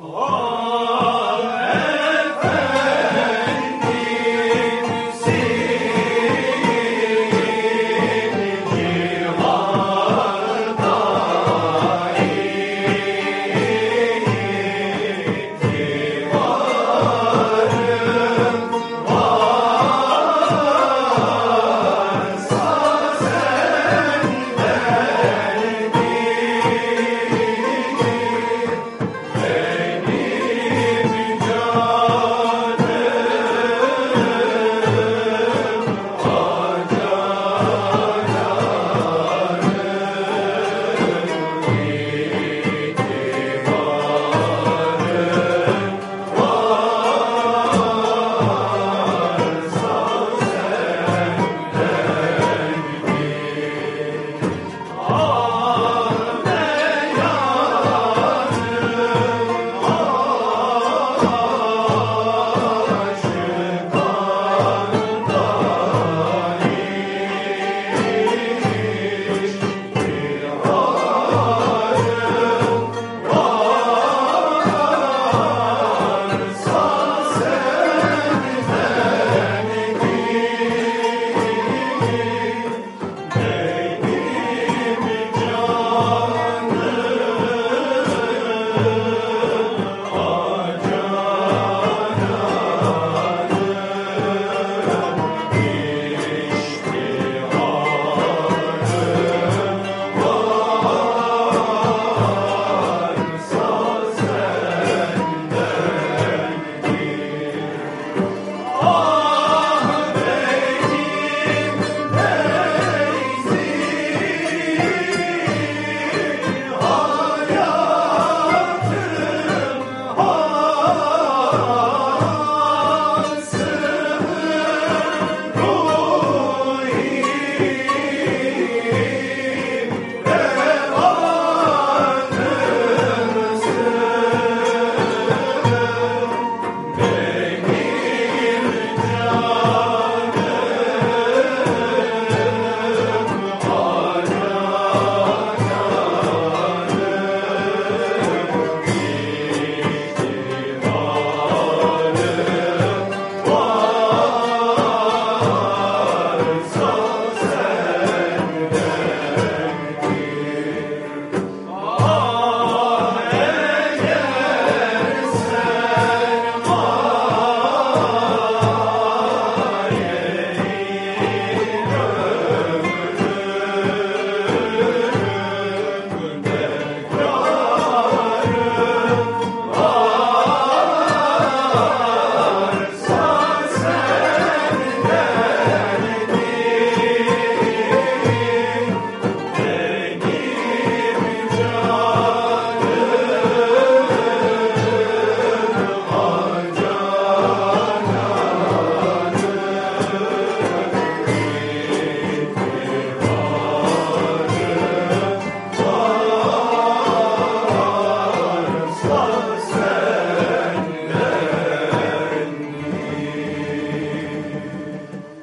Oh. Oh.